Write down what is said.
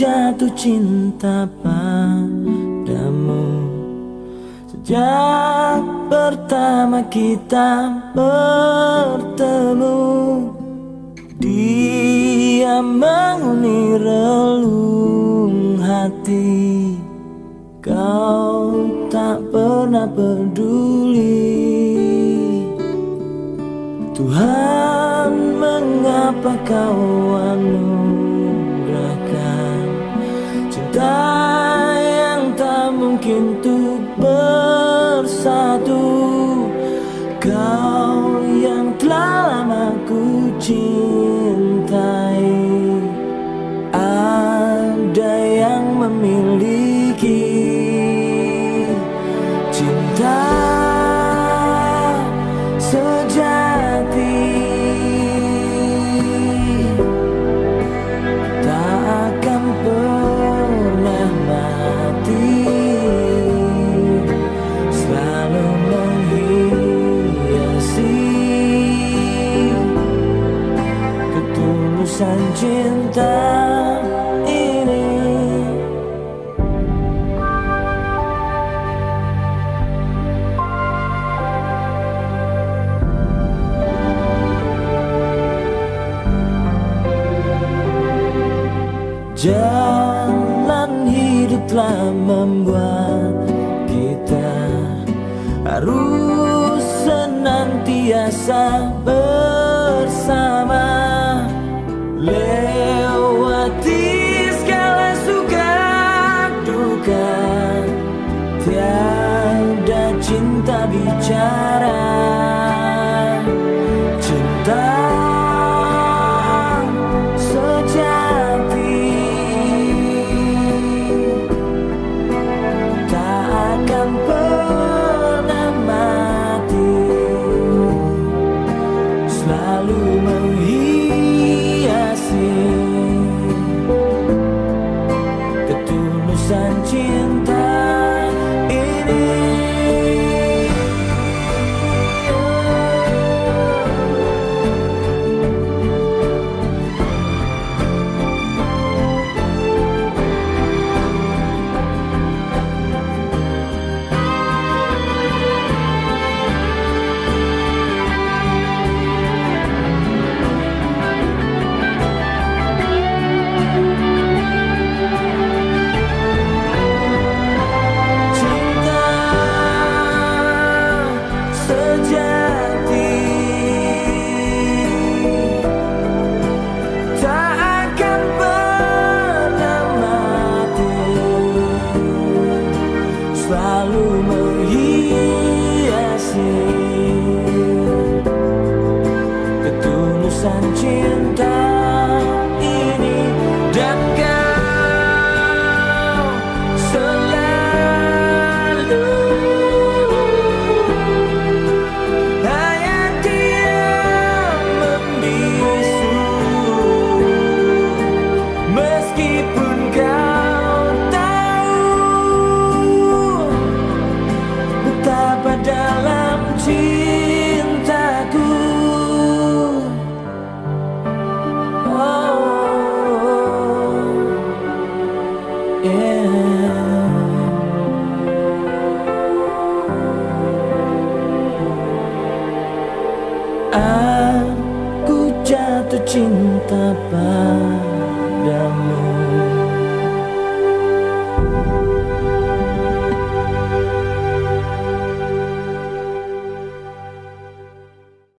jatuh cinta padamu. Sejak pertama kita bertemu Dia menghuni relung hati. Kau tak pernah peduli. Tuhan mengapa kau anugerahkan juntinho Jalan hidup telah membuat kita harus senantiasa bersama lewati segala suka duka tiada cinta bicara. 转睛 Aku jatuh cinta padamu